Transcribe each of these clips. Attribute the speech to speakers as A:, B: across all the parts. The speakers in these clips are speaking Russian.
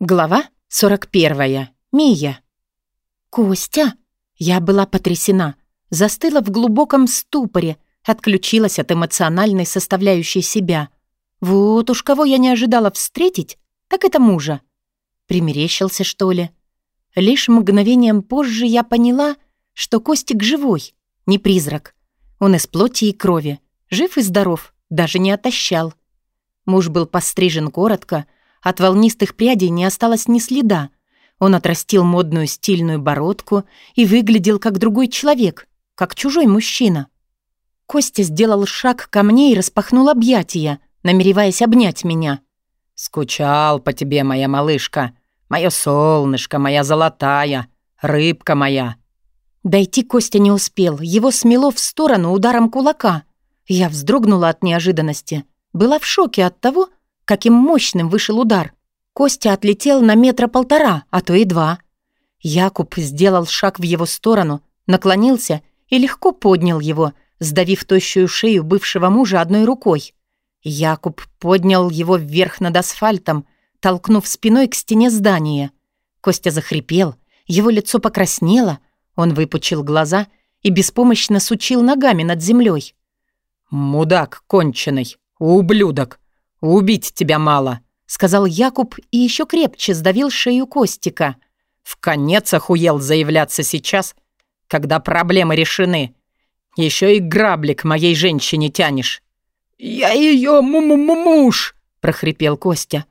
A: Глава 41. Мия. «Костя!» Я была потрясена. Застыла в глубоком ступоре, отключилась от эмоциональной составляющей себя. Вот уж кого я не ожидала встретить, так это мужа. Примерещился, что ли? Лишь мгновением позже я поняла, что Костик живой, не призрак. Он из плоти и крови, жив и здоров, даже не отощал. Муж был пострижен коротко, от волнистых прядей не осталось ни следа. Он отрастил модную стильную бородку и выглядел как другой человек, как чужой мужчина. Костя сделал шаг ко мне и распахнул объятия, намереваясь обнять меня.
B: «Скучал по тебе, моя малышка, мое солнышко, моя золотая, рыбка моя».
A: Дойти Костя не успел, его смело в сторону ударом кулака. Я вздрогнула от неожиданности, была в шоке от того, каким мощным вышел удар. Костя отлетел на метра полтора, а то и два. Якуб сделал шаг в его сторону, наклонился и легко поднял его, сдавив тощую шею бывшего мужа одной рукой. Якуб поднял его вверх над асфальтом, толкнув спиной к стене здания. Костя захрипел, его лицо покраснело, он выпучил глаза и беспомощно сучил ногами над землей.
B: «Мудак конченый, ублюдок!» «Убить тебя мало», — сказал Якуб и еще крепче сдавил шею Костика. «В конец охуел заявляться сейчас, когда проблемы решены. Еще и граблик моей женщине тянешь».
C: «Я ее муж», — прохрипел Костя.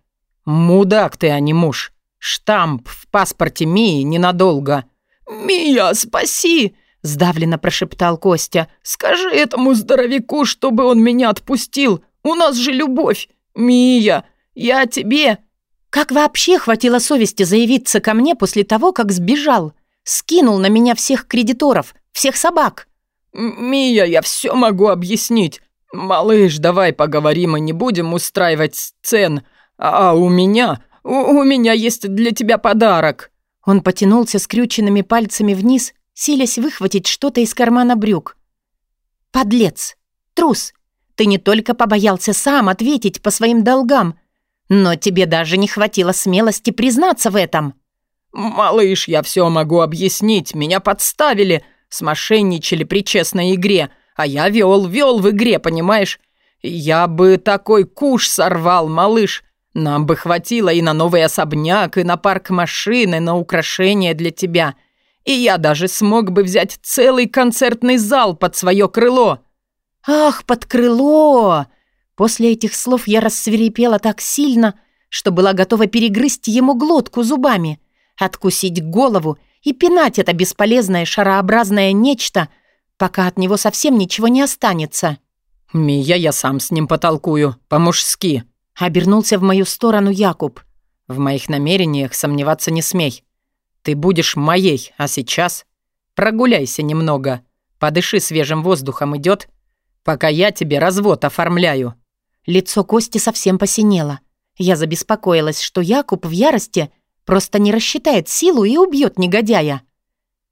B: «Мудак ты, а не муж. Штамп в паспорте Мии ненадолго».
C: «Мия, спаси!» — сдавленно прошептал Костя. «Скажи этому здоровяку, чтобы он меня отпустил. У нас же любовь. «Мия, я тебе...»
A: Как вообще хватило совести заявиться ко мне после того, как сбежал? Скинул на меня всех кредиторов, всех собак.
C: «Мия, я все могу объяснить. Малыш, давай поговорим и не будем устраивать сцен. А у меня... У, у меня есть для тебя подарок».
A: Он потянулся скрюченными пальцами вниз, силясь выхватить что-то из кармана брюк. «Подлец! Трус! Ты не только побоялся сам ответить по своим долгам, но тебе даже не хватило смелости признаться в этом».
C: «Малыш, я все могу объяснить. Меня подставили, смошенничали при честной игре, а я вел, вел в игре, понимаешь? Я бы такой куш сорвал, малыш. Нам бы хватило и на новый особняк, и на парк машины, на украшения для тебя. И я даже смог бы взять целый концертный зал под свое крыло».
A: «Ах, под крыло!» После этих слов я рассверепела так сильно, что была готова перегрызть ему глотку зубами, откусить голову и пинать это бесполезное шарообразное нечто, пока от него совсем ничего не останется.
B: «Мия, я сам с ним потолкую, по-мужски», — обернулся в мою сторону Якуб. «В моих намерениях сомневаться не смей. Ты будешь моей, а сейчас прогуляйся немного, подыши свежим воздухом, идет?» Пока я тебе развод оформляю».
A: Лицо Кости совсем посинело. Я забеспокоилась, что Якуб в ярости просто не рассчитает силу и убьет негодяя.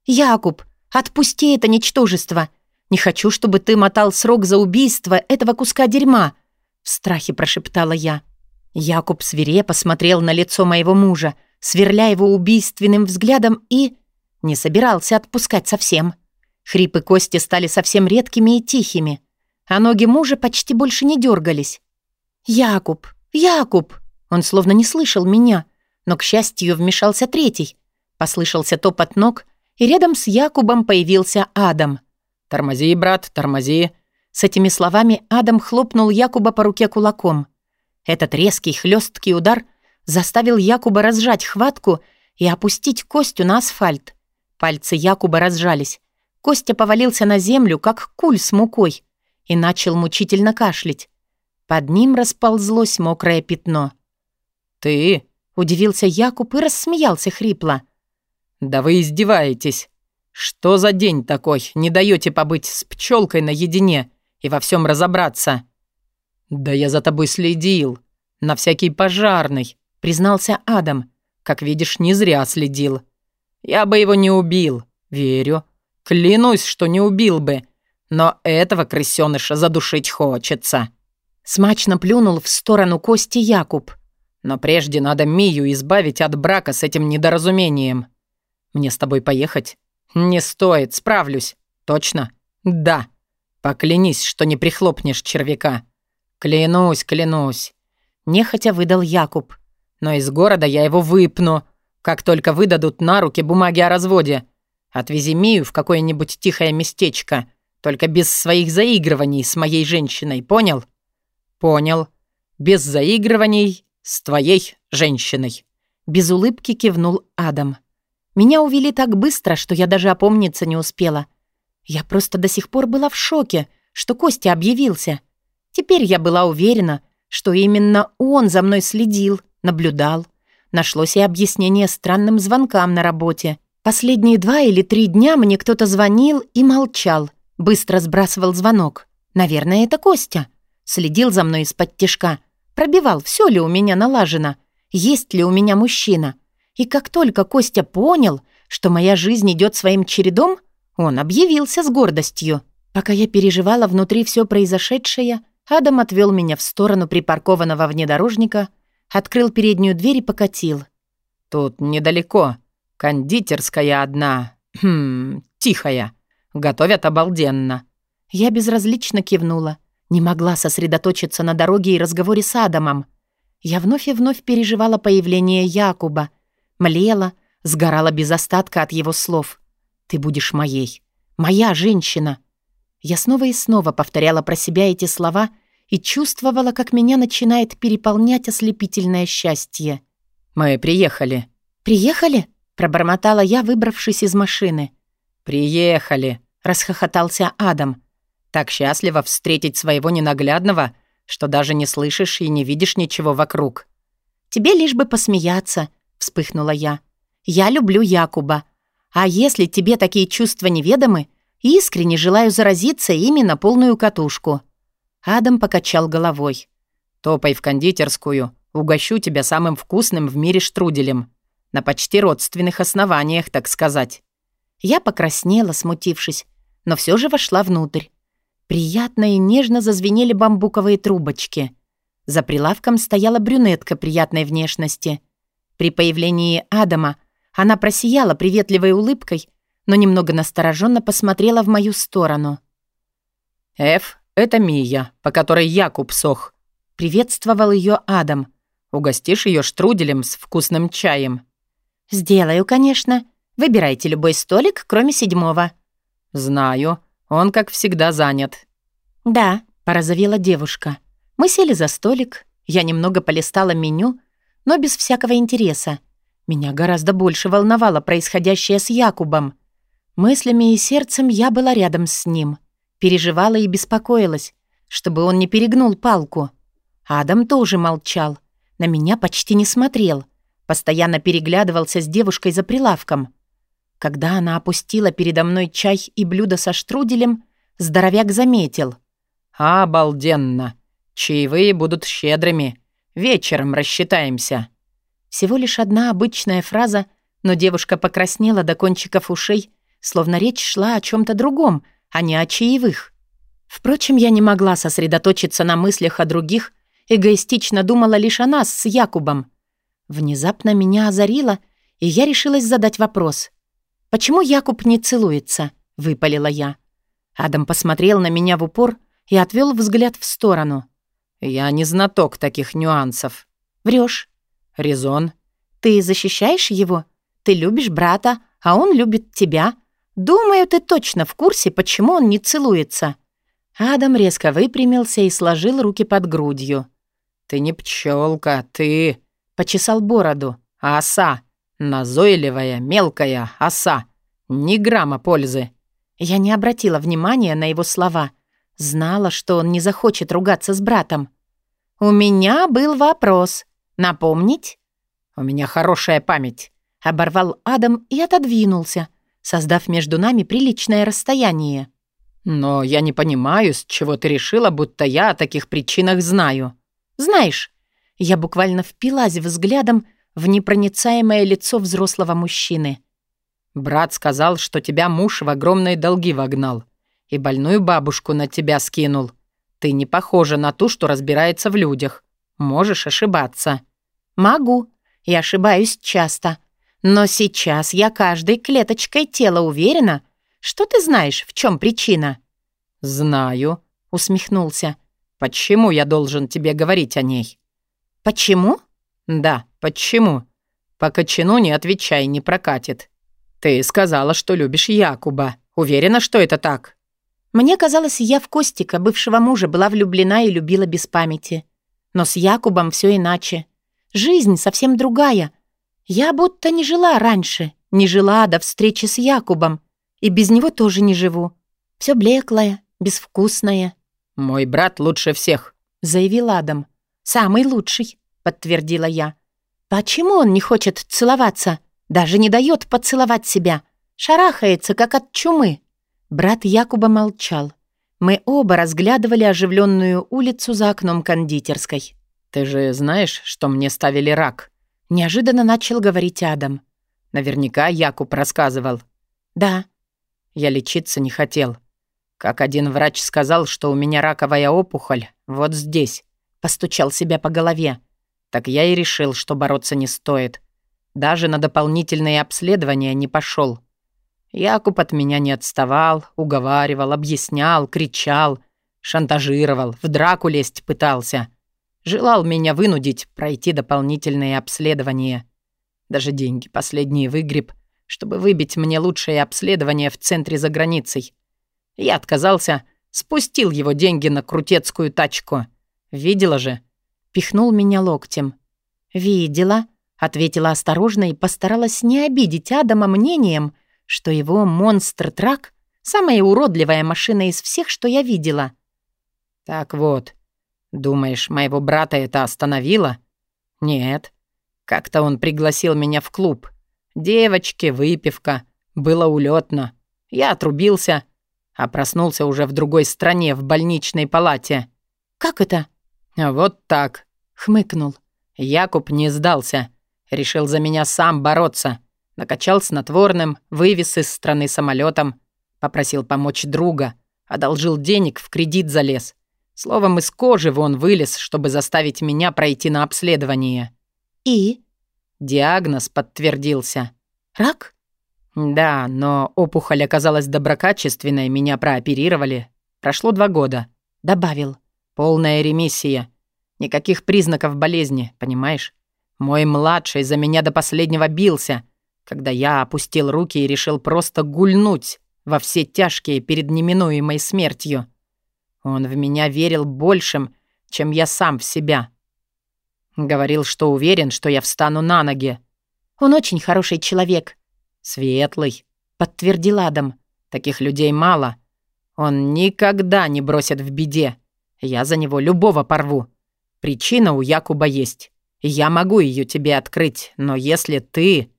A: «Якуб, отпусти это ничтожество. Не хочу, чтобы ты мотал срок за убийство этого куска дерьма», — в страхе прошептала я. Якуб свирепо смотрел на лицо моего мужа, сверля его убийственным взглядом и... не собирался отпускать совсем. Хрипы Кости стали совсем редкими и тихими а ноги мужа почти больше не дергались. «Якуб! Якуб!» Он словно не слышал меня, но, к счастью, вмешался третий. Послышался топот ног, и рядом с Якубом появился Адам.
B: «Тормози, брат, тормози!»
A: С этими словами Адам хлопнул Якуба по руке кулаком. Этот резкий, хлесткий удар заставил Якуба разжать хватку и опустить Костю на асфальт. Пальцы Якуба разжались. Костя повалился на землю, как куль с мукой и начал мучительно кашлять. Под ним расползлось мокрое пятно.
B: «Ты?»
A: — удивился Якуб и рассмеялся хрипло.
B: «Да вы издеваетесь. Что за день такой? Не даете побыть с пчелкой наедине и во всем разобраться?» «Да я за тобой следил. На всякий пожарный», — признался Адам. «Как видишь, не зря следил. Я бы его не убил. Верю. Клянусь, что не убил бы но этого крысёныша задушить хочется».
A: Смачно плюнул в сторону Кости Якуб.
C: Но прежде надо Мию избавить от брака с этим недоразумением. Мне с тобой поехать? Не стоит, справлюсь. Точно? Да. Поклянись, что не прихлопнешь червяка. Клянусь, клянусь. Нехотя выдал Якуб. Но из города я его выпну, как только выдадут на руки бумаги о разводе. Отвези Мию в какое-нибудь тихое местечко, только без своих заигрываний с моей женщиной, понял? Понял. Без заигрываний с твоей женщиной.
A: Без улыбки кивнул Адам. Меня увели так быстро, что я даже опомниться не успела. Я просто до сих пор была в шоке, что Костя объявился. Теперь я была уверена, что именно он за мной следил, наблюдал. Нашлось и объяснение странным звонкам на работе. Последние два или три дня мне кто-то звонил и молчал. Быстро сбрасывал звонок. Наверное, это Костя. Следил за мной из-под тишка. Пробивал, все ли у меня налажено. Есть ли у меня мужчина. И как только Костя понял, что моя жизнь идет своим чередом, он объявился с гордостью. Пока я переживала внутри все произошедшее, Адам отвел меня в сторону припаркованного внедорожника, открыл переднюю дверь и покатил.
C: «Тут недалеко. Кондитерская одна. Хм, тихая. Готовят обалденно».
A: Я безразлично кивнула. Не могла сосредоточиться на дороге и разговоре с Адамом. Я вновь и вновь переживала появление Якуба — Млела, сгорала без остатка от его слов. «Ты будешь моей. Моя женщина». Я снова и снова повторяла про себя эти слова и чувствовала, как меня начинает переполнять ослепительное счастье.
C: «Мы приехали».
A: «Приехали?» — пробормотала я, выбравшись из машины.
C: «Приехали», — расхохотался Адам. «Так счастливо встретить своего ненаглядного, что даже не слышишь и не видишь ничего вокруг».
A: «Тебе лишь бы посмеяться», вспыхнула я. «Я люблю Якуба. А если тебе такие чувства неведомы, искренне желаю заразиться ими на полную катушку». Адам покачал головой.
C: «Топай в кондитерскую. Угощу тебя самым вкусным в мире штруделем. На почти родственных основаниях, так сказать».
A: Я покраснела, смутившись, но все же вошла внутрь. Приятно и нежно зазвенели бамбуковые трубочки. За прилавком стояла брюнетка приятной внешности — при появлении Адама она просияла приветливой улыбкой, но немного настороженно посмотрела в мою сторону.
C: «Эф, это Мия, по которой Якуб сох», — приветствовал ее Адам. «Угостишь ее штруделем с вкусным чаем?»
A: «Сделаю, конечно. Выбирайте любой столик, кроме седьмого».
C: «Знаю. Он, как всегда, занят».
A: «Да», — порозовела девушка. Мы сели за столик. Я немного полистала меню — но без всякого интереса. Меня гораздо больше волновало происходящее с Якубом. Мыслями и сердцем я была рядом с ним. Переживала и беспокоилась, чтобы он не перегнул палку. Адам тоже молчал. На меня почти не смотрел. Постоянно переглядывался с девушкой за прилавком. Когда она опустила передо мной чай и блюдо со штруделем, здоровяк заметил.
C: «Обалденно! Чаевые будут щедрыми. Вечером рассчитаемся».
A: Всего лишь одна обычная фраза, но девушка покраснела до кончиков ушей, словно речь шла о чем то другом, а не о чаевых. Впрочем, я не могла сосредоточиться на мыслях о других, эгоистично думала лишь о нас с Якубом. Внезапно меня озарило, и я решилась задать вопрос. «Почему Якуб не целуется?» — выпалила я. Адам посмотрел на меня в упор и отвел взгляд в сторону.
C: «Я не знаток таких нюансов».
A: Врешь.
C: «Резон».
A: «Ты защищаешь его? Ты любишь брата, а он любит тебя. Думаю, ты точно в курсе, почему он не целуется». Адам резко выпрямился и сложил руки под грудью.
C: «Ты не пчелка, ты...»
A: — почесал бороду.
C: «Оса. Назойливая, мелкая оса. Ни грамма пользы».
A: Я не обратила внимания на его слова. Знала, что он не захочет ругаться с братом. «У меня был вопрос. Напомнить?»
C: «У меня хорошая память», —
A: оборвал Адам и отодвинулся, создав между нами приличное расстояние.
C: «Но я не понимаю, с чего ты решила, будто я о таких причинах знаю».
A: «Знаешь, я буквально впилась взглядом в непроницаемое лицо взрослого мужчины.
C: «Брат сказал, что тебя муж в огромные долги вогнал и больную бабушку на тебя скинул. Ты не похожа на ту, что разбирается в людях. Можешь ошибаться».
A: Могу. И ошибаюсь часто. Но сейчас я каждой клеточкой тела уверена, что ты знаешь, в чем причина.
B: «Знаю», — усмехнулся. «Почему я должен тебе говорить о ней?»
A: «Почему?»
B: «Да, почему?» «По кочану не отвечай, не прокатит. Ты сказала, что любишь Якуба. Уверена, что это так?»
A: Мне казалось, я в Костика, бывшего мужа, была влюблена и любила без памяти. Но с Якубом все иначе. Жизнь совсем другая. Я будто не жила раньше, не жила до встречи с Якубом. И без него тоже не живу. Все блеклое, безвкусное.
B: «Мой брат лучше всех», —
A: заявил Адам. «Самый лучший», — подтвердила я. «Почему он не хочет целоваться? Даже не дает поцеловать себя. Шарахается, как от чумы». Брат Якуба молчал. Мы оба разглядывали оживленную улицу за окном кондитерской.
B: «Ты же знаешь, что мне ставили рак?»
A: Неожиданно начал говорить Адам.
B: Наверняка Якуб рассказывал.
A: «Да».
B: Я лечиться не хотел. Как один врач сказал, что у меня раковая опухоль вот здесь. Постучал себя по голове. Так я и решил, что бороться не стоит. Даже на дополнительные обследования не пошел. Якуб от меня не отставал, уговаривал, объяснял, кричал, шантажировал, в драку лезть пытался. Желал меня вынудить пройти дополнительные обследования. Даже деньги последние выгреб, чтобы выбить мне лучшее обследование в центре за границей. Я отказался, спустил его деньги на крутецкую тачку. Видела же?
A: Пихнул меня локтем. «Видела», — ответила осторожно и постаралась не обидеть Адама мнением, что его монстр-трак — самая уродливая машина из всех, что я видела.
B: «Так вот, думаешь, моего брата это остановило?» «Нет. Как-то он пригласил меня в клуб. Девочки, выпивка. Было улетно. Я отрубился, а проснулся уже в другой стране, в больничной палате».
A: «Как это?»
B: «Вот так», —
A: хмыкнул.
B: Якуб не сдался. Решил за меня сам бороться. Накачал снотворным, вывез из страны самолетом, попросил помочь друга, одолжил денег, в кредит залез. Словом, из кожи вон вылез, чтобы заставить меня пройти на обследование.
A: И?
B: Диагноз подтвердился.
A: Рак?
B: Да, но опухоль оказалась доброкачественной, меня прооперировали. Прошло два года.
A: Добавил.
B: Полная ремиссия. Никаких признаков болезни, понимаешь? Мой младший за меня до последнего бился — когда я опустил руки и решил просто гульнуть во все тяжкие перед неминуемой смертью. Он в меня верил большим, чем я сам в себя. Говорил, что уверен, что я встану на ноги.
A: Он очень хороший человек.
B: Светлый,
A: подтвердил Адам.
B: Таких людей мало. Он никогда не бросит в беде. Я за него любого порву. Причина у Якуба есть. Я могу ее тебе открыть, но если ты...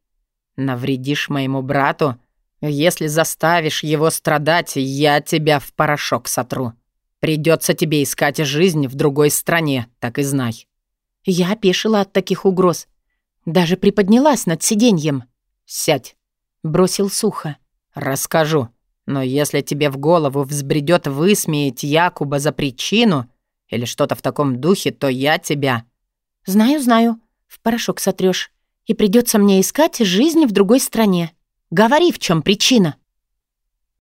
B: Навредишь моему брату? Если заставишь его страдать, я тебя в порошок сотру. Придется тебе искать жизнь в другой стране, так и знай».
A: Я опешила от таких угроз. Даже приподнялась над сиденьем.
B: «Сядь», —
A: бросил сухо.
B: «Расскажу. Но если тебе в голову взбредет высмеять Якуба за причину или что-то в таком духе, то я тебя...»
A: «Знаю, знаю. В порошок сотрёшь и придется мне искать жизнь в другой стране. Говори, в чем причина».